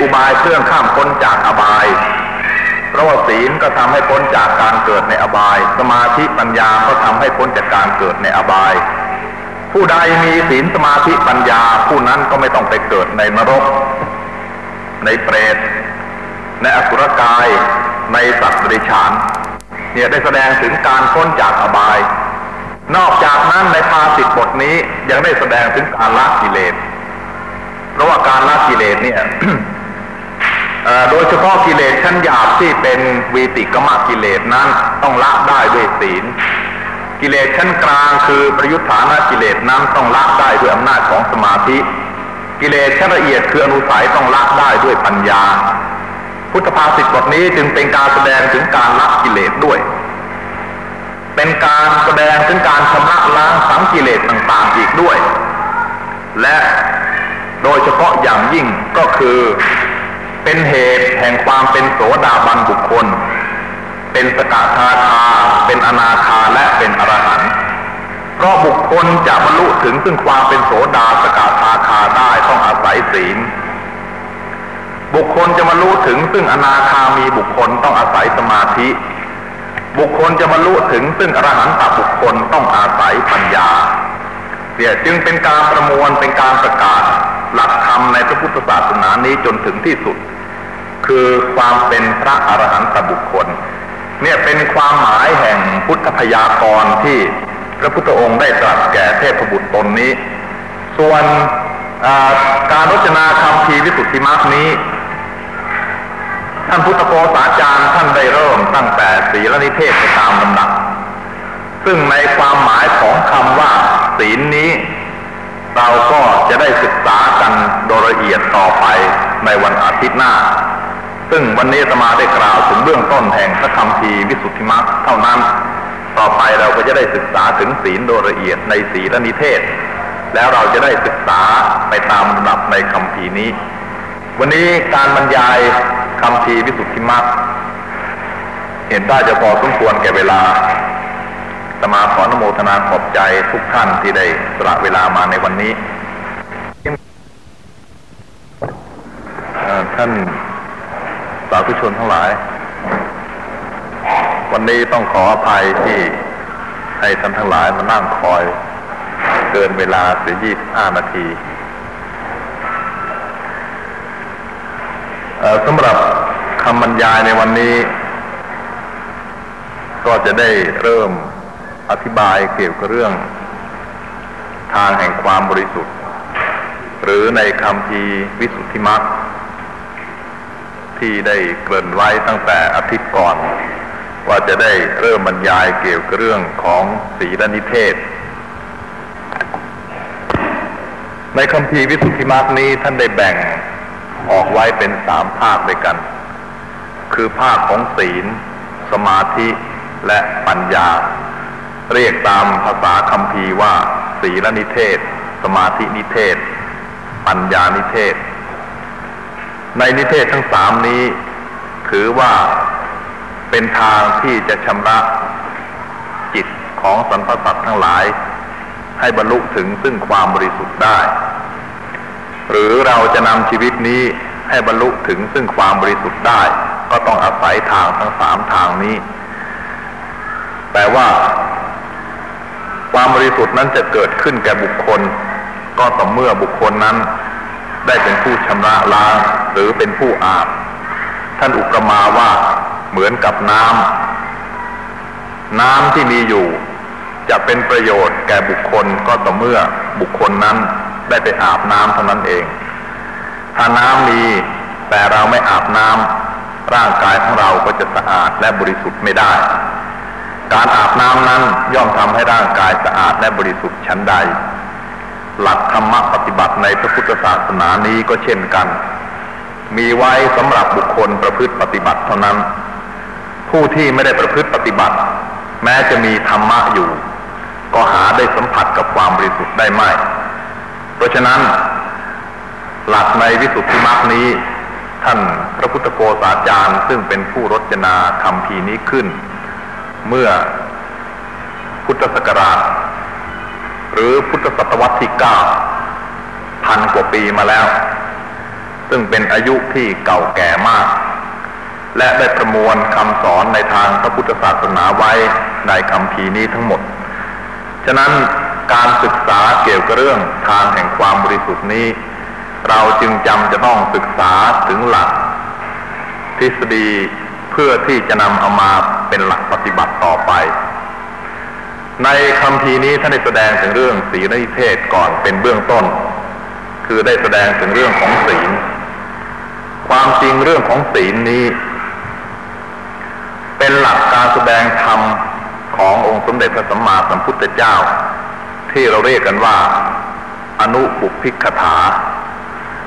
อุบายเครื่องข้ามพ้นจากอบาย เพราะว่าศีลก็ทำให้พ้นจากการเกิดในอบาย สมาธิปัญญาก็ทำให้พ้นจากการเกิดในอบาย ผู้ใดมีศีลสมาธิปัญญา ผู้นั้นก็ไม่ต้องไปเกิดในนรก ในเปรต ในอสุรกาย ในสัตว์ริฉาน เนี่ยได้แสดงถึงการพ้นจากอบาย นอกจากนั้นในภาสิทบทนี้ยังได้แสดงถึงการละกิเลสเพราะว่าการละกิเลสเนี่ย โดยเฉพาะกิเลสชั้นหยาบที่เป็นวีติกมะกิเลสนั้นต้องละได้ด้วยศีล กิเลสชั้นกลางคือประยุทธานากิเลสนั้นต้องละได้ด้วยอำนาจของสมาธิ กิเลสชั้นละเอียดคืออนุสัยต้องละได้ด้วยปัญญา พุทธภาษิตบทนี้จึงเป็นการแสดงถึงการละกิเลสด้วย เป็นการแสดงถึงการชำระล้างสังกิเลสต่างๆอีกด้วย และโดยเฉพาะอย่างยิ่งก็คือ เป็นเหตุแห่งความเป็นโสดาบันบุคคล เป็นสกทาคา เป็นอนาคาและเป็นอรหันต์เพราะบุคคลจะบรรลุถึงซึ่งความเป็นโสดาสกทาคาได้ต้องอาศัยศีล บุคคลจะบรรลุถึงซึ่งอนาคามีบุคคลต้องอาศัยสมาธิ บุคคลจะบรรลุถึงซึ่งอรหันตบุคคลต้องอาศัยปัญญาเนี่ยจึงเป็นการประมวลเป็นการประกาศหลักธรรมในพระพุทธศาสนานี้จนถึงที่สุด คือความเป็นพระอรหันตบุคคล เนี่ยเป็นความหมายแห่งพุทธพยากรณ์ที่พระพุทธองค์ได้ตรัสแก่เทพบุตรตนนี้ ส่วนการรจนาคำพีวิสุทธิมรรคนี้ ท่านพุทธโกษาจารย์ท่านได้เริ่มตั้งแต่ศีลนิเทศไปตามลำดับ ซึ่งในความหมายของคำว่า ศีลนี้ เราก็จะได้ศึกษากันโดยละเอียดต่อไปในวันอาทิตย์หน้า ซึ่งวันนี้สมาได้กล่าวถึงเบื้องต้นแห่งพระคำพีวิสุทธิมรรคเท่านั้น ต่อไปเราก็จะได้ศึกษาถึงศีลโดยละเอียดในศีลนิเทศ แล้วเราจะได้ศึกษาไปตามระดับในคำพีนี้ วันนี้การบรรยายคำพีวิสุทธิมรรคเห็นได้จะพอสมควรแก่เวลา สมาขอนโมทนาขอบใจทุกท่านที่ได้สละเวลามาในวันนี้ท่านาธุชนทั้งหลาย วันนี้ต้องขออภัยที่ให้ท่านทั้งหลายมานั่งคอย เกินเวลาเสียยี่สิบห้านาทีสำหรับคำบรรยายในวันนี้ ก็จะได้เริ่มอธิบายเกี่ยวกับเรื่อง ทางแห่งความบริสุทธิ์ หรือในคำพีวิสุทธิมรรค ที่ได้เกริ่นไว้ตั้งแต่อาทิตย์ก่อน ว่าจะได้เริ่มบรรยายเกี่ยวกับเรื่องของศีลนิเทศ ในคำพีวิสุทธิมรรคนี้ท่านได้แบ่งออกไว้เป็นสามภาคด้วยกัน คือภาคของศีล สมาธิและปัญญา เรียกตามภาษาคำพีว่า ศีลนิเทศ สมาธินิเทศ ปัญญานิเทศ ในนิเทศทั้งสามนี้ ถือว่าเป็นทางที่จะชำระจิตของสรรพสัตว์ทั้งหลาย ให้บรรลุถึงซึ่งความบริสุทธิ์ได้ หรือเราจะนำชีวิตนี้ให้บรรลุถึงซึ่งความบริสุทธิ์ได้ ก็ต้องอาศัยทางทั้งสามทางนี้ แต่ว่า ความบริสุทธิ์นั้นจะเกิดขึ้นแก่บุคคล ก็ต่อเมื่อบุคคลนั้นได้เป็นผู้ชำระล้าง หรือเป็นผู้อาบ ท่านอุปมาว่าเหมือนกับน้ำน้ำที่มีอยู่ จะเป็นประโยชน์แก่บุคคลก็ต่อเมื่อบุคคลนั้นได้ไปอาบน้ำเท่านั้นเอง ถ้าน้ำมีแต่เราไม่อาบน้ำร่างกายของเราก็จะสะอาดและบริสุทธิ์ไม่ได้ การอาบน้ำนั้นย่อมทำให้ร่างกายสะอาดและบริสุทธิ์ชั้นใด หลักธรรมปฏิบัติในพระพุทธศาสนานี้ก็เช่นกัน มีไว้สำหรับบุคคลประพฤติปฏิบัติเท่านั้น ผู้ที่ไม่ได้ประพฤติปฏิบัติ แม้จะมีธรรมะอยู่ ก็หาได้สัมผัสกับความบริสุทธิ์ได้ไม่ เพราะฉะนั้น หลักในวิสุทธิมรรคนี้ ท่านพระพุทธโกษาจารย์ซึ่งเป็นผู้รจนาคำพีนี้ขึ้น เมื่อพุทธศักราช หรือพุทธศตวรรษที่เก้าพันกว่าปีมาแล้ว ซึ่งเป็นอายุที่เก่าแก่มาก และได้ประมวลคำสอนในทางพระพุทธศาสนาไว้ในคำพีนี้ทั้งหมด ฉะนั้นการศึกษาเกี่ยวกับเรื่องทางแห่งความบริสุทธิ์นี้ เราจึงจำจะต้องศึกษาถึงหลัก ทฤษฎีเพื่อที่จะนำเอามาเป็นหลักปฏิบัติต่อไป ในคำพีนี้ท่านได้แสดงถึงเรื่องศีลนิเทศก่อนเป็นเบื้องต้น คือได้แสดงถึงเรื่องของศีล ความจริงเรื่องของศีลนี้ เป็นหลักการแสดงธรรมขององค์สมเด็จพระสัมมาสัมพุทธเจ้า ที่เราเรียกกันว่า อนุปุพิกถา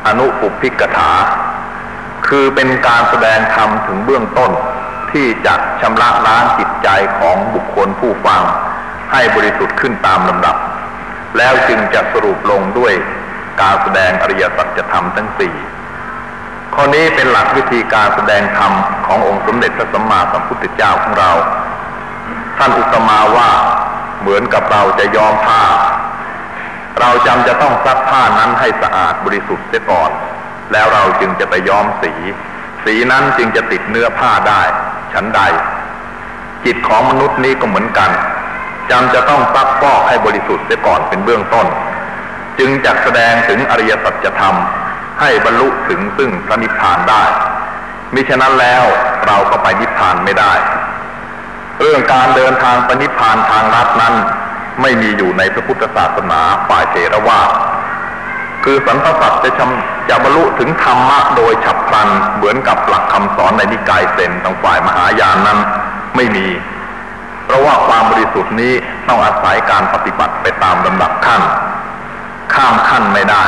อนุปุพิกถา คือเป็นการแสดงธรรมถึงเบื้องต้นที่จะชำระล้างจิตใจของบุคคลผู้ฟัง ให้บริสุทธิ์ขึ้นตามลำดับ แล้วจึงจะสรุปลงด้วยการแสดงอริยสัจธรรมทั้งสี่ ข้อนี้เป็นหลักวิธีการแสดงธรรมขององค์สมเด็จพระสัมมาสัมพุทธเจ้าของเรา ท่านอุตมาว่าเหมือนกับเราจะย้อมผ้า เราจำจะต้องซักผ้านั้นให้สะอาดบริสุทธิ์เสียก่อน แล้วเราจึงจะไปย้อมสี สีนั้นจึงจะติดเนื้อผ้าได้ชั้นใด จิตของมนุษย์นี้ก็เหมือนกันจำจะต้องซักฟอกให้บริสุทธิ์เสียก่อนเป็นเบื้องต้น จึงจะแสดงถึงอริยสัจธรรม ให้บรรลุถึงซึ่งพระนิพพานได้มิฉะนั้นแล้วเราก็ไปนิพพานไม่ได้ เรื่องการเดินทางไปนิพพานทางลัดนั้น ไม่มีอยู่ในพระพุทธศาสนาฝ่ายเทรวาสคือสันตสัตจะจะบรรลุถึงธรรมะโดยฉับพลันเหมือนกับหลักคำสอนในนิกายเซนทางฝ่ายมหายานนั้นไม่มี เพราะว่าความบริสุทธิ์นี้ต้องอาศัยการปฏิบัติไปตามลำดับขั้น ข้ามขั้นไม่ได้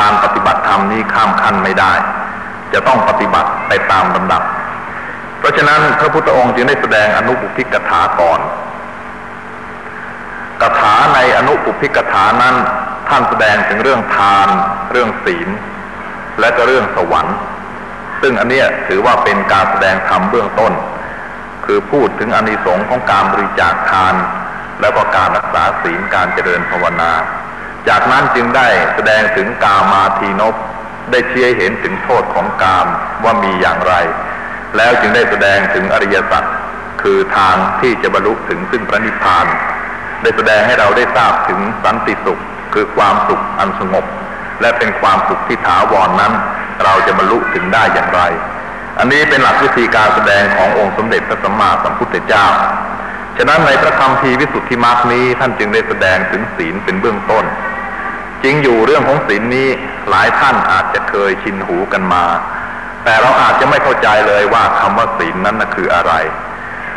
การปฏิบัติธรรมนี้ข้ามขั้นไม่ได้ จะต้องปฏิบัติไปตามลำดับ เพราะฉะนั้นพระพุทธองค์จึงได้แสดงอนุปุพิกถาก่อนกถาในอนุปุพิกถานั้นท่านแสดงถึงเรื่องทาน เรื่องศีล และก็เรื่องสวรรค์ ซึ่งอันเนี้ยถือว่าเป็นการแสดงธรรมเบื้องต้น คือพูดถึงอานิสงส์ของการบริจาคทาน แล้วก็การรักษาศีลการเจริญภาวนา จากนั้นจึงได้แสดงถึงกามาทีนบได้เชี้ยเห็นถึงโทษของกามว่ามีอย่างไร แล้วจึงได้แสดงถึงอริยสัจคือทางที่จะบรรลุถึงซึ่งพระนิพพาน ได้แสดงให้เราได้ทราบถึงสันติสุข คือความสุขอันสงบ และเป็นความสุขที่ถาวรนนั้น เราจะบรรลุถึงได้อย่างไร อันนี้เป็นหลักวิธีการแสดงขององค์สมเด็จพระสัมมาสัมพุทธเจ้า ฉะนั้นในพระธรรมทีวิสุทธิมรรคนี้ท่านจึงได้แสดงถึงศีลเป็นเบื้องต้น จริงอยู่เรื่องของศีลนี้หลายท่านอาจจะเคยชินหูกันมา แต่เราอาจจะไม่เข้าใจเลยว่าคำว่าศีลนั้นนะคืออะไร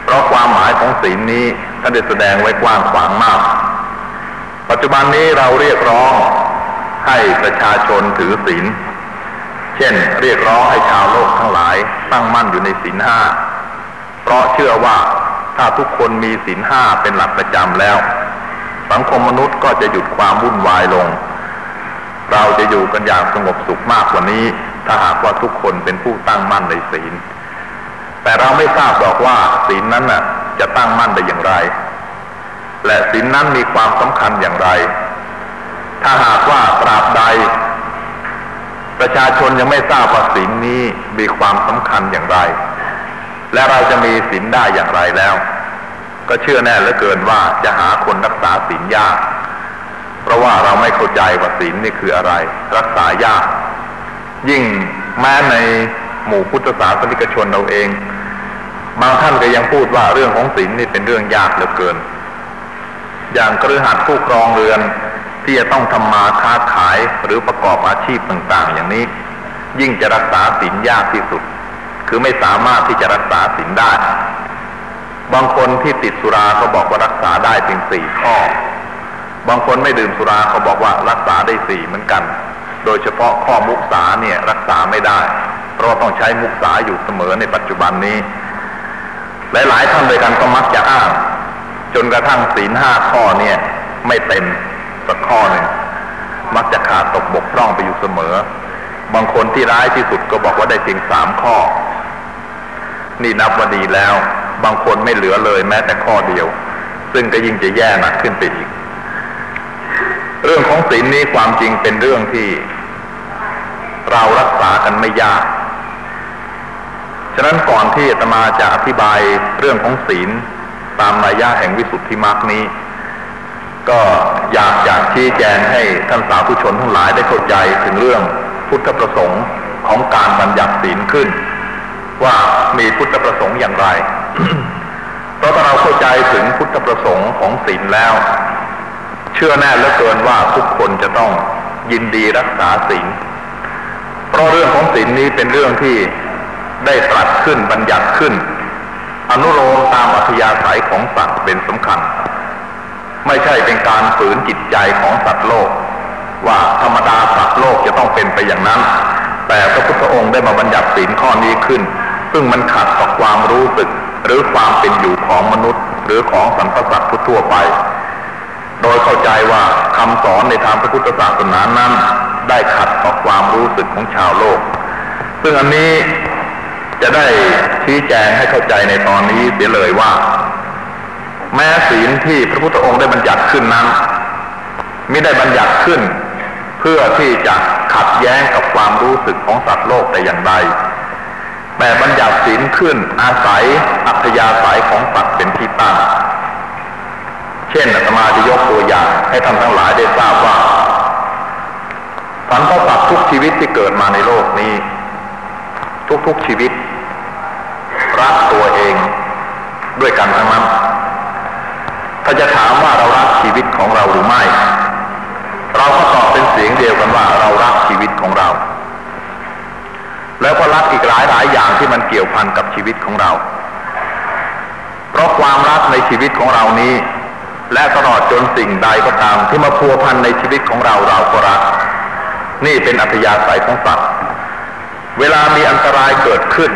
เพราะความหมายของศีลนี้ท่านได้แสดงไว้กว้างขวางมาก ปัจจุบันนี้เราเรียกร้องให้ประชาชนถือศีล เช่น เรียกร้องให้ชาวโลกทั้งหลายตั้งมั่นอยู่ในศีลห้า เพราะเชื่อว่า ถ้าทุกคนมีศีลห้าเป็นหลักประจำแล้ว สังคมมนุษย์ก็จะหยุดความวุ่นวายลง เราจะอยู่กันอย่างสงบสุขมากกว่านี้ ถ้าหากว่าทุกคนเป็นผู้ตั้งมั่นในศีล แต่เราไม่ทราบบอกว่าศีลนั้นน่ะ จะตั้งมั่นได้อย่างไร และศีลนั้นมีความสำคัญอย่างไร ถ้าหากว่าตราบใด ประชาชนยังไม่ทราบว่าศีลนี้มีความสำคัญอย่างไรและเราจะมีศีลได้อย่างไรแล้ว ก็เชื่อแน่เหลือเกินว่าจะหาคนรักษาศีลยาก เพราะว่าเราไม่เข้าใจว่าศีลนี่คืออะไร รักษายาก ยิ่งแม้ในหมู่พุทธศาสนิกชนเราเอง บางท่านก็ยังพูดว่าเรื่องของศีลนี่เป็นเรื่องยากเหลือเกิน อย่างกระหัสผู้ครองเรือนที่จะต้องทำมาค้าขายหรือประกอบอาชีพต่าง ๆ อย่างนี้ ยิ่งจะรักษาศีลยากที่สุด คือไม่สามารถที่จะรักษาศีลได้ บางคนที่ติดสุราเขาบอกว่ารักษาได้เพียงสี่ข้อ บางคนไม่ดื่มสุราเขาบอกว่ารักษาได้สี่เหมือนกัน โดยเฉพาะข้อมุสาเนี่ยรักษาไม่ได้ เพราะต้องใช้มุสาอยู่เสมอในปัจจุบันนี้ หลายๆท่านเลยกันก็มักจะอ้าง จนกระทั่งศีลห้าข้อเนี่ยไม่เต็มสักข้อหนึ่งมักจะขาดตกบกพร่องไปอยู่เสมอ บางคนที่ร้ายที่สุดก็บอกว่าได้เพียงสามข้อ นี่นับว่าดีแล้ว บางคนไม่เหลือเลยแม้แต่ข้อเดียว ซึ่งก็ยิ่งจะแย่หนักขึ้นไปอีก เรื่องของศีลนี้ความจริงเป็นเรื่องที่ เรารักษากันไม่ยาก ฉะนั้นก่อนที่อาตมาจะอธิบายเรื่องของศีลตามนัยยะแห่งวิสุทธิมรรคนี้ ก็อยากจะชี้แจงให้ท่านสาธุชนทั้งหลายได้เข้าใจถึงเรื่องพุทธประสงค์ของการบัญญัติศีลขึ้น ว่ามีพุทธประสงค์อย่างไร เพราะถ้าเราเข้าใจถึงพุทธประสงค์ของศีลแล้ว เชื่อแน่เหลือเกินว่าทุกคนจะต้องยินดีรักษาศีลเพราะเรื่องของศีลนี้เป็นเรื่องที่ได้ตรัสขึ้นบัญญัติขึ้น อนุโลมตามอัธยาศัยของสัตว์เป็นสำคัญ ไม่ใช่เป็นการฝืนจิตใจของสัตว์โลก ว่าธรรมดาสัตว์โลกจะต้องเป็นไปอย่างนั้น แต่พระพุทธองค์ได้มาบัญญัติศีลข้อนี้ขึ้น ซึ่งมันขัดต่อความรู้สึก หรือความเป็นอยู่ของมนุษย์ หรือของสรรพสัตว์ทั่วไป โดยเข้าใจว่าคำสอนในทางพระพุทธศาสนานั้น ได้ขัดต่อความรู้สึกของชาวโลก ซึ่งอันนี้จะได้ชี้แจงให้เข้าใจในตอนนี้เสียเลยว่า แม้ศีลที่พระพุทธองค์ได้บัญญัติขึ้นนั้นไม่ได้บัญญัติขึ้น เพื่อที่จะขัดแย้งกับความรู้สึกของสัตว์โลกแต่อย่างใด แต่บัญญัติศีลขึ้นอาศัยอัธยาศัยของสัตว์เป็นที่ตั้ง เช่นอาตมาจะยกตัวอย่างให้ท่านทั้งหลายได้ทราบว่าสรรพสัตว์ทุกชีวิตที่เกิดมาในโลกนี้ ทุกๆชีวิต รักตัวเองด้วยกันทั้งนั้นถ้าจะถามว่าเรารักชีวิตของเราหรือไม่ เราก็ตอบเป็นเสียงเดียวกันว่าเรารักชีวิตของเรา แล้วก็รักอีกหลายหลายอย่างที่มันเกี่ยวพันกับชีวิตของเรา เพราะความรักในชีวิตของเรานี้ และตลอดจนสิ่งใดก็ตามที่มาพัวพันในชีวิตของเราเราก็รัก นี่เป็นอัธยาศัยของสัตว์เวลามีอันตรายเกิดขึ้น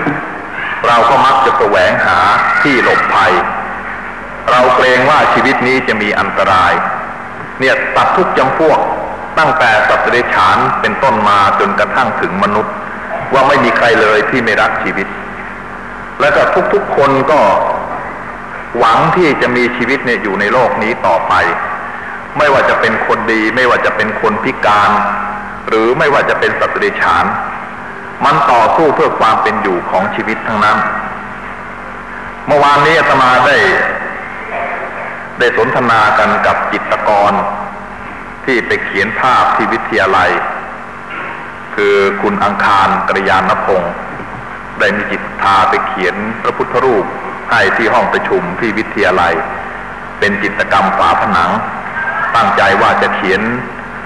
เราก็มักจะแสวงหาที่หลบภัย เราเกรงว่าชีวิตนี้จะมีอันตราย เนี่ยตัดทุกจำพวกตั้งแต่สัตว์เดรัจฉานเป็นต้นมาจนกระทั่งถึงมนุษย์ ว่าไม่มีใครเลยที่ไม่รักชีวิต แล้วก็ทุกๆคนก็หวังที่จะมีชีวิตเนี่ยอยู่ในโลกนี้ต่อไป ไม่ว่าจะเป็นคนดี ไม่ว่าจะเป็นคนพิการ หรือไม่ว่าจะเป็นสัตว์เดรัจฉาน มันต่อสู้เพื่อความเป็นอยู่ของชีวิตทั้งนั้น เมื่อวานนี้อาตมาได้ได้สนทนากันกับจิตกร ที่ไปเขียนภาพที่วิทยาลัย คือคุณอังคารกระยานพงศ์ได้มีจิตทาไปเขียนพระพุทธรูปให้ที่ห้องประชุมที่วิทยาลัย เป็นจิตกรรมฝาผนัง ตั้งใจว่าจะเขียน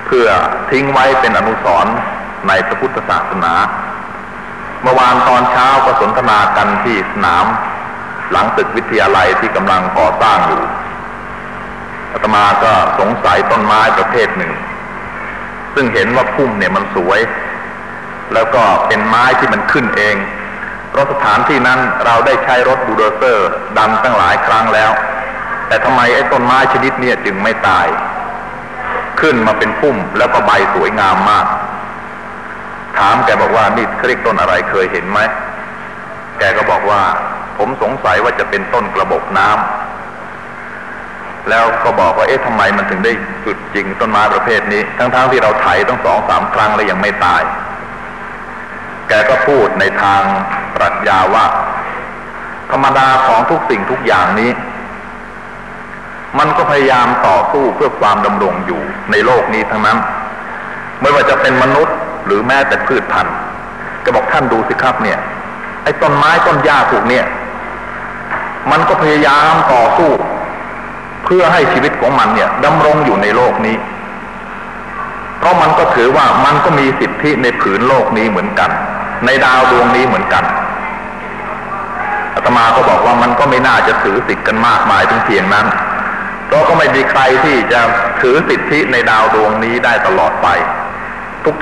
เพื่อทิ้งไว้เป็นอนุสรณ์ในพระพุทธศาสนา เมื่อวานตอนเช้าก็สนทนากันที่สนาม หลังตึกวิทยาลัยที่กำลังก่อสร้างอยู่อาตมาก็สงสัยต้นไม้ประเภทหนึ่ง ซึ่งเห็นว่าพุ่มเนี่ยมันสวย แล้วก็เป็นไม้ที่มันขึ้นเองเพราะสถานที่นั้นเราได้ใช้รถบูดเซอร์ดันตั้งหลายครั้งแล้ว แต่ทำไมไอ้ต้นไม้ชนิดนี้จึงไม่ตาย ขึ้นมาเป็นพุ่มแล้วก็ใบสวยงามมาก ถามแกบอกว่านี่เขาเรียกต้นอะไรเคยเห็นไหมแกก็บอกว่า ผมสงสัยว่าจะเป็นต้นกระบอกน้ำแล้วก็บอกว่าเอ๊ะทำไมมันถึงได้สุดจริงต้นไม้ประเภทนี้ ทั้งๆทที่เราไถต้องสองสามครั้งแล้วยังไม่ตาย แกก็พูดในทางปรัชญาว่า ธรรมดาของทุกสิ่งทุกอย่างนี้ มันก็พยายามต่อสู้เพื่อความดำรงอยู่ในโลกนี้ทั้งนั้น ไม่ว่าจะเป็นมนุษย์หรือแม้แต่พืชพันธุ์ก็บอกท่านดูสิครับเนี่ยไอ้ต้นไม้ต้นหญ้าพวกเนี่ย มันก็พยายามต่อสู้ เพื่อให้ชีวิตของมันเนี่ยดำรงอยู่ในโลกนี้ เพราะมันก็ถือว่ามันก็มีสิทธิในผืนโลกนี้เหมือนกัน ในดาวดวงนี้เหมือนกันอาตมาก็บอกว่ามันก็ไม่น่าจะถือสิทธิ์กันมากมายถึงเพียงนั้นเพราะก็ไม่มีใครที่จะถือสิทธิในดาวดวงนี้ได้ตลอดไป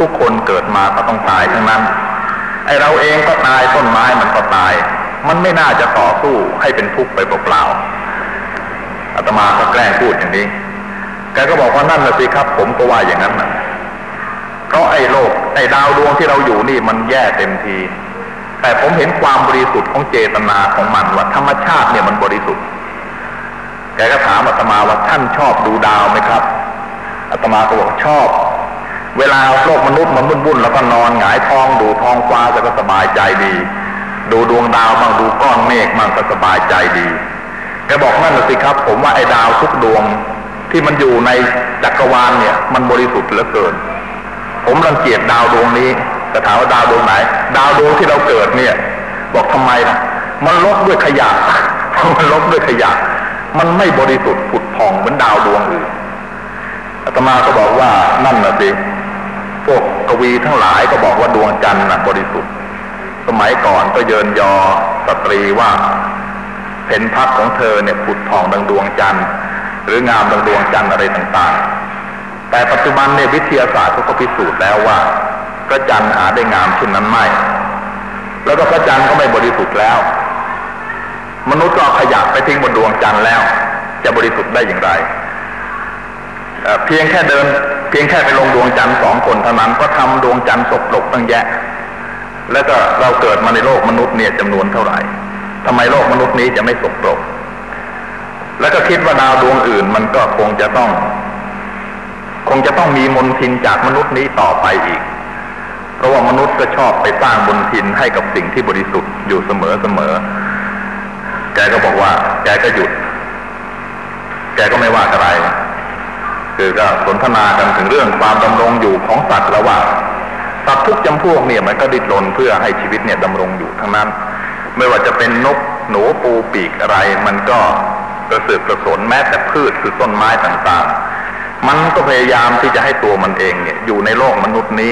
ทุกๆคนเกิดมาก็ต้องตายทั้งนั้น ไอเราเองก็ตายต้นไม้มันก็ตาย มันไม่น่าจะต่อสู้ให้เป็นทุกข์ไปเปล่าๆอาตมาก็แกล้งพูดอย่างนี้แกก็บอกว่านั่นแหละสิครับ ผมก็ว่าอย่างนั้นนะ ราะไอ้โลกไอ้ดาวดวงที่เราอยู่นี่มันแย่เต็มที แต่ผมเห็นความบริสุทธิ์ของเจตนาของมันว่าธรรมชาติเนี่ยมันบริสุทธิ์แกก็ถามอาตมาว่าท่านชอบดูดาวไหมครับอาตมาก็บอกชอบ เวลาโลกมนุษย์มันวุ่นๆแล้วก็นอนหงายท้องดูท้องฟ้าก็สบายใจดี ดูดวงดาวบ้างดูก้อนเมฆบ้างก็สบายใจดีแกบอกนั่นสิครับ ผมว่าไอ้ดาวทุกดวงที่มันอยู่ในจักรวาลเนี่ย มันบริสุทธิ์เหลือเกิน ผมรังเกียจดาวดวงนี้จะถามว่าดาวดวงไหน ดาวดวงที่เราเกิดเนี่ย บอกทำไมนะมันลบด้วยขยะมันลบด้วยขยะ มันไม่บริสุทธิ์ผุดผ่องเหมือนดาวดวงอื่นอาตมาก็บอกว่านั่นนะสิพวกกวีทั้งหลายก็บอกว่าดวงจันทร์น่ะบริสุทธิ์ สมัยก่อนก็เยินยอสตรีว่าเห็นพักของเธอเนี่ยผุดผ่องดังดวงจันทร์หรืองามดังดวงจันทร์อะไรต่างๆ แต่ปัจจุบันเนี่ยวิทยาศาสตร์เขาก็พิสูจน์แล้วว่า พระจันทร์หาได้งามเช่นนั้นไม่ แล้วก็พระจันทร์ก็ไม่บริสุทธิ์แล้ว มนุษย์ก็ขยะไปทิ้งบนดวงจันทร์แล้ว จะบริสุทธิ์ได้อย่างไรเพียงแค่เดิน เพียงแค่ไปลงดวงจันทร์สองคนเท่านั้นก็ทำดวงจันทร์สกปรกตั้งแยะ แล้วก็เราเกิดมาในโลกมนุษย์เนี่ยจำนวนเท่าไหร่ทำไมโลกมนุษย์นี้จะไม่สกปรกแล้วก็คิดว่าดาวดวงอื่นมันก็คงจะต้อง คงจะต้องมีมนทินจากมนุษย์นี้ต่อไปอีก เพราะว่ามนุษย์ก็ชอบไปสร้างมนทินให้กับสิ่งที่บริสุทธิ์อยู่เสมอเสมอ แกก็บอกว่า แกก็หยุด แกก็ไม่ว่าอะไร คือก็สนทนากันถึงเรื่องความดำรงอยู่ของสัตว์แล้วว่าสัตว์ทุกจำพวกเนี่ยมันก็ดิ้นรนเพื่อให้ชีวิตเนี่ยดำรงอยู่ทั้งนั้น ไม่ว่าจะเป็นนกหนูปูปีกอะไร มันก็กระสือกระสนแม้แต่พืชคือต้นไม้ต่างๆ มันก็พยายามที่จะให้ตัวมันเองเนี่ยอยู่ในโลกมนุษย์นี้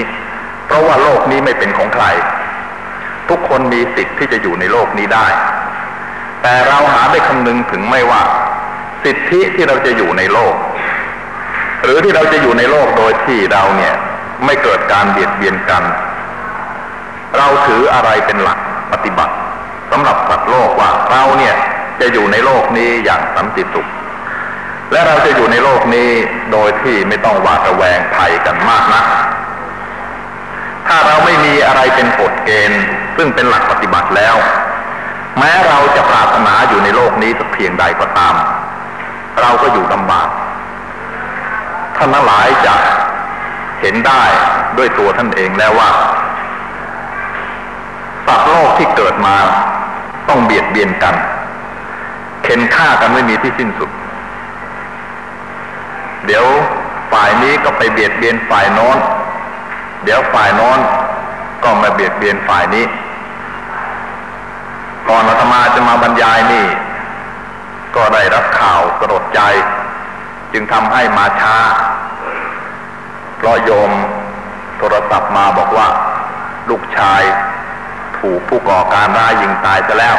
เพราะว่าโลกนี้ไม่เป็นของใคร ทุกคนมีสิทธิ์ที่จะอยู่ในโลกนี้ได้ แต่เราหาได้คำนึงถึงไม่ว่า สิทธิที่เราจะอยู่ในโลก หรือที่เราจะอยู่ในโลกโดยที่เราเนี่ย ไม่เกิดการเบียดเบียนกัน เราถืออะไรเป็นหลักปฏิบัติสำหรับสัตว์โลกว่าเราเนี่ยจะอยู่ในโลกนี้อย่างสันติสุข และเราจะอยู่ในโลกนี้โดยที่ไม่ต้องหวาดระแวงภัยกันมากนะัก ถ้าเราไม่มีอะไรเป็นกฎเกณฑ์ ซึ่งเป็นหลักปฏิบัติแล้ว แม้เราจะปรารถนาอยู่ในโลกนี้สักเพียงใดก็ตาม เราก็อยู่ลำบาก ท่านทั้งหลายจะเห็นได้ด้วยตัวท่านเองแล้วว่าสัตว์โลกที่เกิดมาต้องเบียดเบียนกัน เข็นฆ่ากันไม่มีที่สิ้นสุด เดี๋ยวฝ่ายนี้ก็ไปเบียดเบียนฝ่ายโน้น เดี๋ยวฝ่ายโน้นก็มาเบียดเบียนฝ่ายนี้ ก่อนอาตมาจะมาบรรยายนี่ ก็ได้รับข่าวกระโดดใจ จึงทำให้มาช้า เพราะโยมโทรศัพท์มาบอกว่า ลูกชายถูกผู้ก่อการร้ายยิงตายจะแล้ว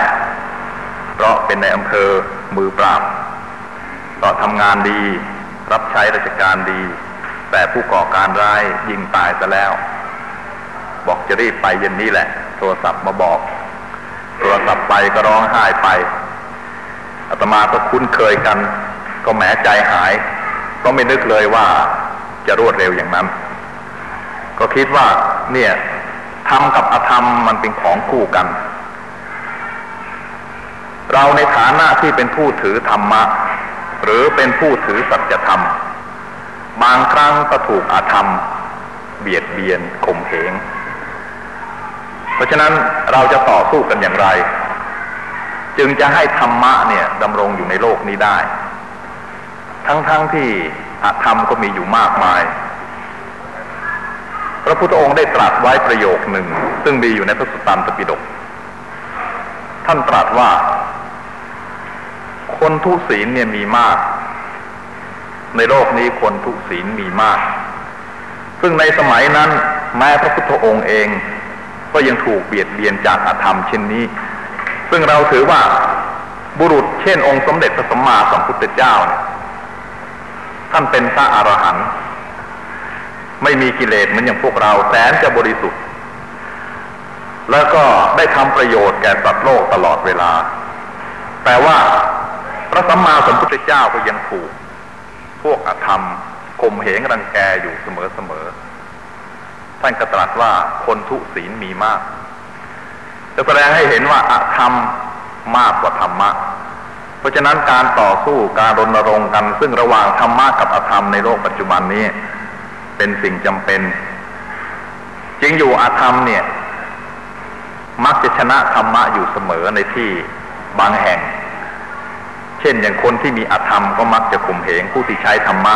เพราะเป็นในอำเภอมือปราบก็ทำงานดี รับใช้ราชการดี แต่ผู้ก่อการร้ายยิงตายจะแล้ว บอกจะรีบไปเย็นนี้แหละ โทรศัพท์มาบอก โทรศัพท์ไปก็ร้องไห้ไปอาตมาก็คุ้นเคยกัน ก็แหมใจหาย ก็ไม่นึกเลยว่าจะรวดเร็วอย่างนั้น ก็คิดว่า เนี่ยธรรมกับอธรรมมันเป็นของคู่กัน เราในฐานะที่เป็นผู้ถือธรรมะ หรือเป็นผู้ถือสัจธรรม บางครั้งก็ถูกอาธรรม เบียดเบียนข่มเหงเพราะฉะนั้นเราจะต่อสู้กันอย่างไร จึงจะให้ธรรมะเนี่ยดำรงอยู่ในโลกนี้ได้ ทั้งๆทที่อาธรรมก็มีอยู่มากมาย พระพุทธองค์ได้ตรัสไว้ประโยคหนึ่ง ซึ่งมีอยู่ในพระสุตตันตปิฎกท่านตรัสว่า คนทุศีลเนี่ยมีมาก ในโลกนี้คนทุศีลมีมาก ซึ่งในสมัยนั้นแม้พระพุทธองค์เอง ก็ยังถูกเบียดเบียนจากอาธรรมเช่นนี้ ซึ่งเราถือว่าบุรุษเช่นองค์สมเด็จพระสัมมาสัมพุทธเจ้าท่านเป็นพระอรหันต์ไม่มีกิเลสเหมือนอย่างพวกเราแสนจะบริสุทธิ์ แล้วก็ได้ทำประโยชน์แก่สัตว์โลกตลอดเวลา แต่ว่า พระสัมมาสัมพุทธเจ้าก็ยังถูก พวกอธรรมข่มเหงรังแกอยู่เสมอๆท่านกระตรัสว่าคนทุศีลมีมากจะแสดงให้เห็นว่าอธรรมมากกว่าธรรมะ เพราะฉะนั้นการต่อสู้การรณรงค์กัน ซึ่งระหว่างธรรมะกับอธรรมในโลกปัจจุบันนี้ เป็นสิ่งจำเป็นจริงอยู่อธรรมเนี่ย มักจะชนะธรรมะอยู่เสมอในที่บางแห่ง ช่นอย่างคนที่มีอธรรมก็มักจะข่มเหงผู้ที่ใช้ธรรมะ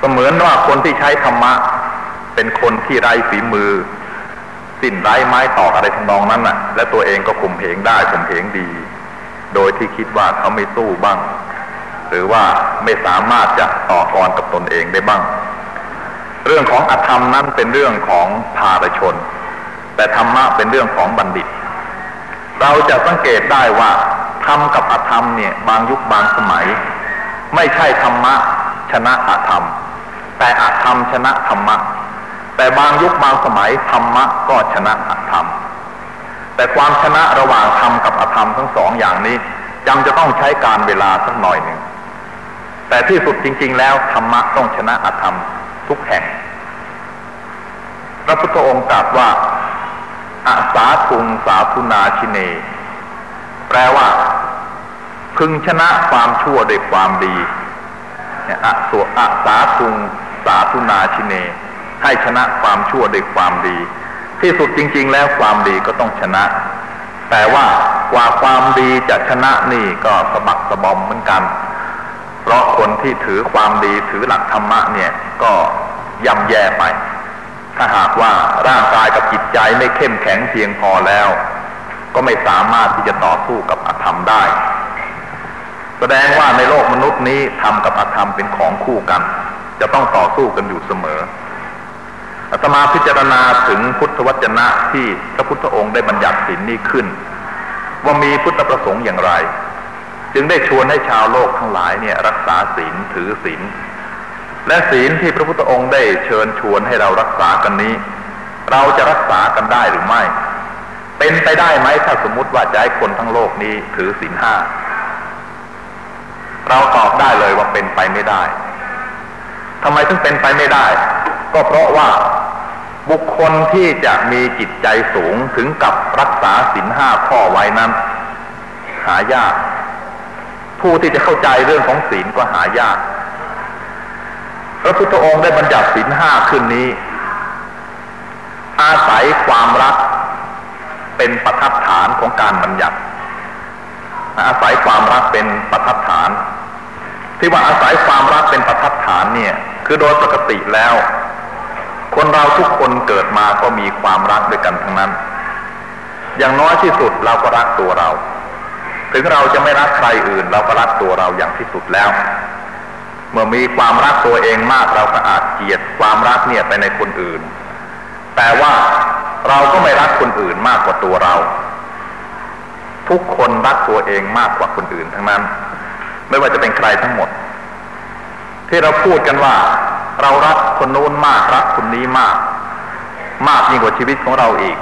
ก็เหมือนว่าคนที่ใช้ธรรมะ เป็นคนที่ไร้ฝีมือ สิ้นไร้ไม้ตอกอะไรทำนองนั้นน่ะ และตัวเองก็ข่มเหงได้ข่มเหงดี โดยที่คิดว่าเขาไม่สู้บ้าง หรือว่าไม่สามารถจะต่อกรกับตนเองได้บ้าง เรื่องของอธรรมนั้นเป็นเรื่องของภารชน แต่ธรรมะเป็นเรื่องของบัณฑิต เราจะสังเกตได้ว่า ธรรมกับอธรรมเนี่ยบางยุคบางสมัย ไม่ใช่ธรรมะชนะอธรรม แต่อธรรมชนะธรรมะ แต่บางยุคบางสมัยธรรมะก็ชนะอธรรม แต่ความชนะระหว่างธรรมกับอธรรมทั้งสองอย่างนี้จำจะต้องใช้การเวลาสักหน่อยหนึ่งแต่ที่สุดจริง ๆ แล้วธรรมะต้องชนะอธรรมทุกแห่ง พระพุทธองค์ตรัสว่าอาสาทุงสาธุนาชิเน แปลว่า พึงชนะความชั่วด้วยความดีอะสวอะสาทุงสาธุนาชิเน ให้ชนะความชั่วด้วยความดี ที่สุดจริง ๆ แล้วความดีก็ต้องชนะ แต่ว่ากว่าความดีจะชนะนี่ก็สะบักสะบอมเหมือนกัน เพราะคนที่ถือความดีถือหลักธรรมะเนี่ยก็ย่ำแย่ไป ถ้าหากว่าร่างกายกับจิตใจไม่เข้มแข็งเพียงพอแล้ว ก็ไม่สามารถที่จะต่อสู้กับอธรรมได้ แสดงว่าในโลกมนุษย์นี้ธรรมกับอธรรมเป็นของคู่กัน จะต้องต่อสู้กันอยู่เสมออาตมาพิจารณาถึงพุทธวจนะที่พระพุทธองค์ได้บัญญัติศีลนี้ขึ้น ว่ามีพุทธประสงค์อย่างไร จึงได้ชวนให้ชาวโลกทั้งหลายเนี่ยรักษาศีลถือศีลและศีลที่พระพุทธองค์ได้เชิญชวนให้เรารักษากันนี้ เราจะรักษากันได้หรือไม่ เป็นไปได้ไหมถ้าสมมติว่าจะให้คนทั้งโลกนี้ถือศีลห้าเราตอบได้เลยว่าเป็นไปไม่ได้ทำไมถึงเป็นไปไม่ได้ ก็เพราะว่าบุคคลที่จะมีจิตใจสูงถึงกับรักษาศีลห้าข้อไว้นั้น หายาก ผู้ที่จะเข้าใจเรื่องของศีลก็หายาก พระพุทธองค์ได้บัญญัติศีลห้าขึ้นนี้ อาศัยความรัก เป็นประทับฐานของการบัญญัติ อาศัยความรักเป็นประทับฐาน ที่ว่าอาศัยความรักเป็นประทับฐานเนี่ย คือโดยปกติแล้ว คนเราทุกคนเกิดมาก็มีความรักด้วยกันทั้งนั้น อย่างน้อยที่สุดเราก็รักตัวเรา ถึงเราจะไม่รักใครอื่น เราก็รักตัวเราอย่างที่สุดแล้วเมื่อมีความรักตัวเองมากเราก็อาจเกลียดความรักเนี่ยไปในคนอื่น แต่ว่าเราก็ไม่รักคนอื่นมากกว่าตัวเรา ทุกคนรักตัวเองมากกว่าคนอื่นทั้งนั้น ไม่ว่าจะเป็นใครทั้งหมด ที่เราพูดกันว่า เรารักคนโน้นมากรักคนนี้มาก มากยิ่งกว่าชีวิตของเราอีก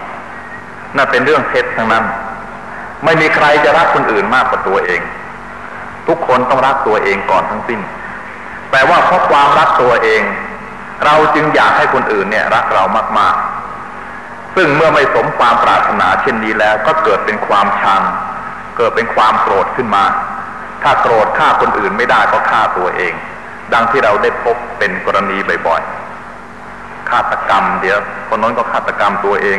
นั่นเป็นเรื่องเท็จทั้งนั้น ไม่มีใครจะรักคนอื่นมากกว่าตัวเอง ทุกคนต้องรักตัวเองก่อนทั้งสิ้นแต่ว่าเพราะความรักตัวเอง เราจึงอยากให้คนอื่นเนี่ยรักเรามากๆ ซึ่งเมื่อไม่สมความปรารถนาเช่นนี้แล้ว ก็เกิดเป็นความชัง เกิดเป็นความโกรธขึ้นมา ถ้าโกรธฆ่าคนอื่นไม่ได้ก็ฆ่าตัวเอง ดังที่เราได้พบเป็นกรณีบ่อยๆฆาตกรรม เดี๋ยวคนนั้นก็ฆาตกรรมตัวเอง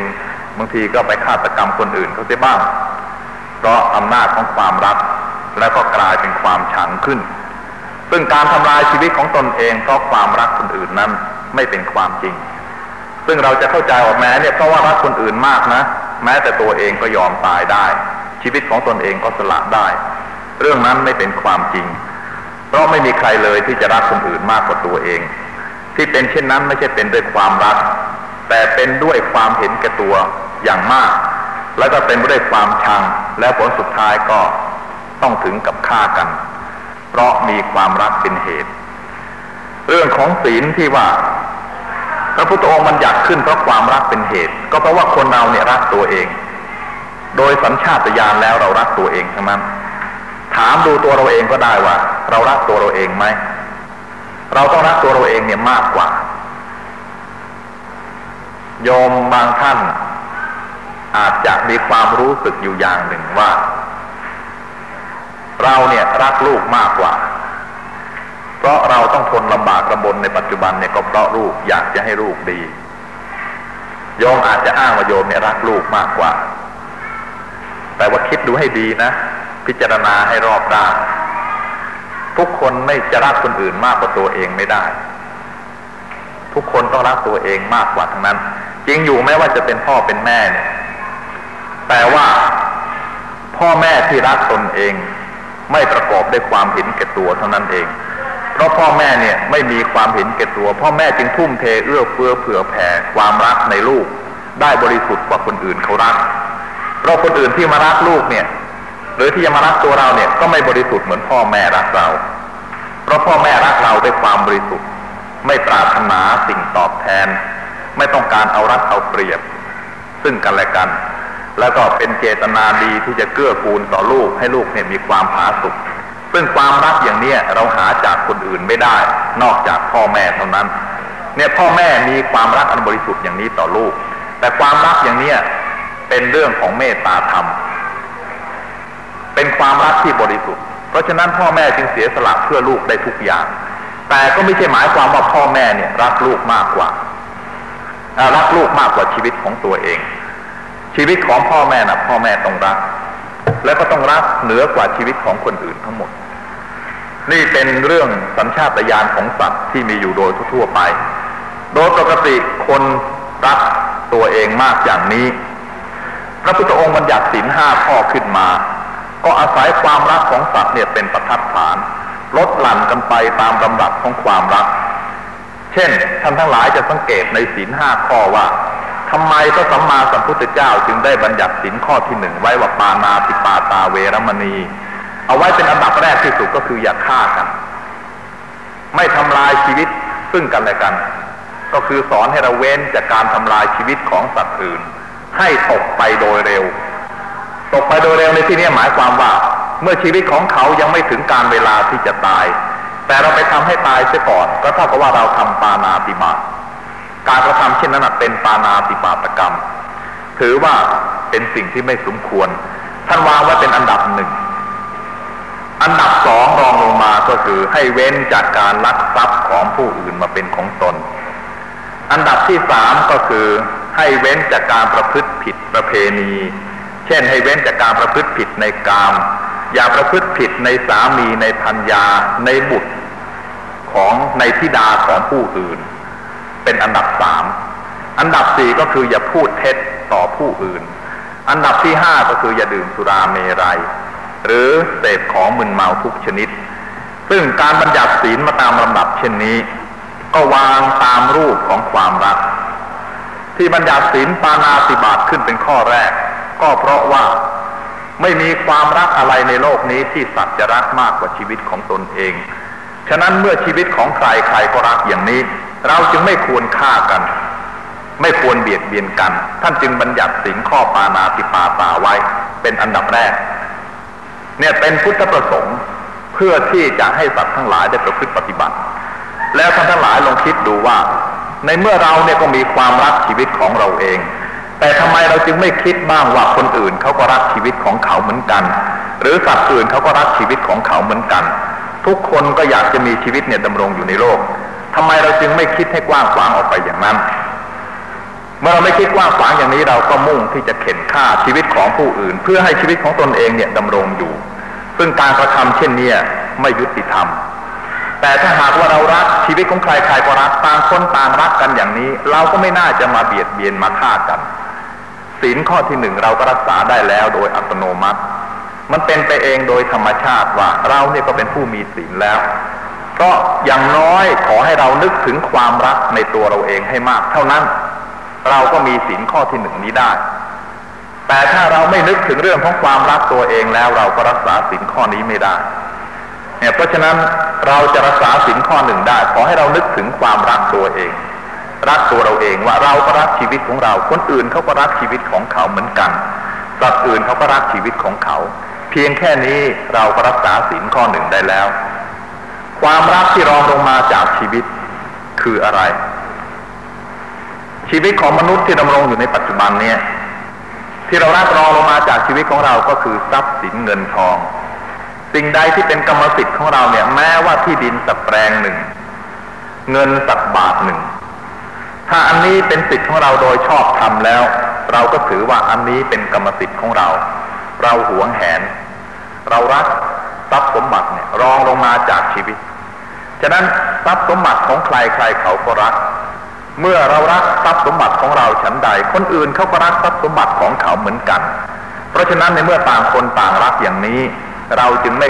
บางทีก็ไปฆาตกรรมคนอื่นเขาเสียบ้าง เพราะอำนาจของความรักแล้วก็กลายเป็นความชังขึ้นซึ่งการทำลายชีวิตของตนเองเพราะความรักคนอื่นนั้น ไม่เป็นความจริง ซึ่งเราจะเข้าใจว่าแม้เนี่ยเพราะว่ารักคนอื่นมากนะ แม้แต่ตัวเองก็ยอมตายได้ ชีวิตของตนเองก็สละได้ เรื่องนั้นไม่เป็นความจริง เพราะไม่มีใครเลยที่จะรักคนอื่นมากกว่าตัวเอง ที่เป็นเช่นนั้นไม่ใช่เป็นด้วยความรัก แต่เป็นด้วยความเห็นแก่ตัวอย่างมาก แล้วก็เป็นด้วยความชัง และผลสุดท้ายก็ต้องถึงกับฆ่ากัน เพราะมีความรักเป็นเหตุ เรื่องของศีลที่ว่า พระพุทธองค์มันอยากขึ้นเพราะความรักเป็นเหตุ ก็เพราะว่าคนเราเนี่ยรักตัวเอง โดยสัญชาตญาณแล้วเรารักตัวเองทั้งนั้น ถามดูตัวเราเองก็ได้ว่า เรารักตัวเราเองไหมเราต้องรักตัวเราเองเนี่ยมากกว่า โยมบางท่าน อาจจะมีความรู้สึกอยู่อย่างหนึ่งว่า เราเนี่ยรักลูกมากกว่า เพราะเราต้องทนลำบากระบนในปัจจุบันเนี่ยก็เพราะลูกอยากจะให้ลูกดี โยมอาจจะอ้างว่าโยมเนี่ยรักลูกมากกว่า แต่ว่าคิดดูให้ดีนะ พิจารณาให้รอบด้านทุกคนไม่จะรักคนอื่นมากกว่าตัวเองไม่ได้ ทุกคนต้องรักตัวเองมากกว่าทั้งนั้น จริงอยู่แม้ว่าจะเป็นพ่อเป็นแม่เนี่ยแต่ว่าพ่อแม่ที่รักตนเอง ไม่ประกอบด้วยความเห็นแก่ตัวเท่านั้นเอง เพราะพ่อแม่เนี่ยไม่มีความเห็นแก่ตัว พ่อแม่จึงทุ่มเทเอื้อเฟื้อเผื่อแผ่ความรักในลูก ได้บริสุทธิ์กว่าคนอื่นเขารัก เพราะคนอื่นที่มารักลูกเนี่ย หรือที่จะมารักตัวเราเนี่ยก็ไม่บริสุทธิ์เหมือนพ่อแม่รักเรา เพราะพ่อแม่รักเราด้วยความบริสุทธิ์ ไม่ปรารถนาสิ่งตอบแทน ไม่ต้องการเอารัดเอาเปรียบ ซึ่งกันและกัน แล้วก็เป็นเจตนาดีที่จะเกื้อกูลต่อลูกให้ลูกเนี่ยมีความผาสุก ซึ่งความรักอย่างเนี้ยเราหาจากคนอื่นไม่ได้ นอกจากพ่อแม่เท่านั้น เนี่ยพ่อแม่มีความรักอันบริสุทธิ์อย่างนี้ต่อลูก แต่ความรักอย่างเนี้ยเป็นเรื่องของเมตตาธรรม เป็นความรักที่บริสุทธิ์ เพราะฉะนั้นพ่อแม่จึงเสียสละเพื่อลูกได้ทุกอย่าง แต่ก็ไม่ใช่หมายความว่าพ่อแม่เนี่ยรักลูกมากกว่ารักลูกมากกว่าชีวิตของตัวเอง ชีวิตของพ่อแม่นะพ่อแม่ต้องรัก และก็ต้องรักเหนือกว่าชีวิตของคนอื่นทั้งหมด นี่เป็นเรื่องสัญชาตญาณของสัตว์ที่มีอยู่โดยทั่วไป โดยปกติคนรักตัวเองมากอย่างนี้ พระพุทธองค์บัญญัติศีลห้าข้อขึ้นมา ก็อาศัยความรักของสัตว์เนี่ยเป็นประทัดฐาน ลดหลั่นกันไปตามลำดับของความรัก เช่นท่านทั้งหลายจะสังเกตในศีลห้าข้อว่าทำไมพระสัมมาสัมพุทธเจ้าจึงได้บัญญัติสินข้อที่หนึ่งไว้ว่าปานาติปาตาเวรมณี เอาไว้เป็นอันดับแรกที่สุดก็คืออย่าฆ่ากัน ไม่ทำลายชีวิตซึ่งกันและกัน ก็คือสอนให้เราเว้นจากการทำลายชีวิตของสัตว์อื่น ให้ตกไปโดยเร็ว ตกไปโดยเร็วในที่นี้หมายความว่า เมื่อชีวิตของเขายังไม่ถึงการเวลาที่จะตาย แต่เราไปทำให้ตายเสียก่อน ก็เท่ากับว่าเราทำปานาติมาการกระทำเช่นนั้นเป็นปานาติปาตกรรม ถือว่าเป็นสิ่งที่ไม่สมควร ท่านวางไว้เป็นอันดับหนึ่ง อันดับสองรองลงมาก็คือให้เว้นจากการลักทรัพย์ของผู้อื่นมาเป็นของตน อันดับที่สามก็คือให้เว้นจากการประพฤติผิดประเพณี เช่นให้เว้นจากการประพฤติผิดในกาม อย่าประพฤติผิดในสามีในพัญญาในบุตรของในธิดาของผู้อื่น เป็นอันดับสามอันดับสี่ก็คืออย่าพูดเท็จต่อผู้อื่น อันดับที่ห้าก็คืออย่าดื่มสุราเมรัย หรือเสพของมึนเมาทุกชนิด ซึ่งการบัญญัติศีลมาตามลำดับเช่นนี้ ก็วางตามรูปของความรัก ที่บัญญัติศีลปานาติบาตขึ้นเป็นข้อแรก ก็เพราะว่าไม่มีความรักอะไรในโลกนี้ที่สัตว์จะรักมากกว่าชีวิตของตนเอง ฉะนั้นเมื่อชีวิตของใครใครก็รักอย่างนี้ เราจึงไม่ควรฆ่ากัน ไม่ควรเบียดเบียนกัน ท่านจึงบัญญัติสิงข้อปานาติปาตาไว้ เป็นอันดับแรก เนี่ยเป็นพุทธประสงค์เพื่อที่จะให้สัตว์ทั้งหลายได้ประพฤติปฏิบัติ แล้วท่านทั้งหลายลองคิดดูว่า ในเมื่อเราเนี่ยก็มีความรักชีวิตของเราเอง แต่ทำไมเราจึงไม่คิดบ้างว่าคนอื่นเขาก็รักชีวิตของเขาเหมือนกัน หรือสัตว์อื่นเขาก็รักชีวิตของเขาเหมือนกัน ทุกคนก็อยากจะมีชีวิตเนี่ยดำรงอยู่ในโลกทำไมเราจึงไม่คิดให้กว้างขวางออกไปอย่างนั้น เมื่อเราไม่คิดกว้างขวางอย่างนี้เราก็มุ่งที่จะเข็นฆ่าชีวิตของผู้อื่น เพื่อให้ชีวิตของตนเองเนี่ยดำรงอยู่ ซึ่งการกระทำเช่นนี้ไม่ยุติธรรม แต่ถ้าหากว่าเรารักชีวิตของใครใครก็รักต่างคนต่างรักกันอย่างนี้ เราก็ไม่น่าจะมาเบียดเบียนมาฆ่ากันศีลข้อที่หนึ่งเราก็รักษาได้แล้วโดยอัตโนมัติ มันเป็นไปเองโดยธรรมชาติว่าเราเนี่ยก็เป็นผู้มีศีลแล้วก็อย่างน้อยขอให้เรานึกถึงความรักในตัวเราเองให้มาก เท่านั้น เราก็มีศีลข้อที่หนึ่งนี้ได้ แต่ถ้าเราไม่นึกถึงเรื่องของความรักตัวเองแล้วเราก็รักษาศีลข้อนี้ไม่ได้เนี่ยเพราะฉะนั้นเราจะรักษาศีลข้อหนึ่งได้ขอให้เรานึกถึงความรักตัวเอง รักตัวเราเองว่าเราก็รักชีวิตของเรา คนอื่นเขาก็รักชีวิตของเขาเหมือนกันสัตว์อื่นเขาก็รักชีวิตของเขา เพียงแค่นี้เราก็รักษาศีลข้อหนึ่งได้แล้ว ความรักที่รองลงมาจากชีวิตคืออะไร ชีวิตของมนุษย์ที่ดำรงอยู่ในปัจจุบันเนี่ย ที่เรารักรองลงมาจากชีวิตของเราก็คือทรัพย์สินเงินทอง สิ่งใดที่เป็นกรรมสิทธิ์ของเราเนี่ย แม้ว่าที่ดินสักแปลงหนึ่ง เงินสักบาทหนึ่ง ถ้าอันนี้เป็นสิทธิ์ของเราโดยชอบทำแล้ว เราก็ถือว่าอันนี้เป็นกรรมสิทธิ์ของเรา เราหวงแหน เรารักทรัพย์สมบัติเนี่ยรองลงมาจากชีวิต ฉะนั้นทรัพย์สมบัติของใครใครเขาก็รัก เมื่อเรารักทรัพย์สมบัติของเราฉันใด คนอื่นเขาก็รักทรัพย์สมบัติของเขาเหมือนกัน เพราะฉะนั้นในเมื่อต่างคนต่างรักอย่างนี้ เราจึงไม่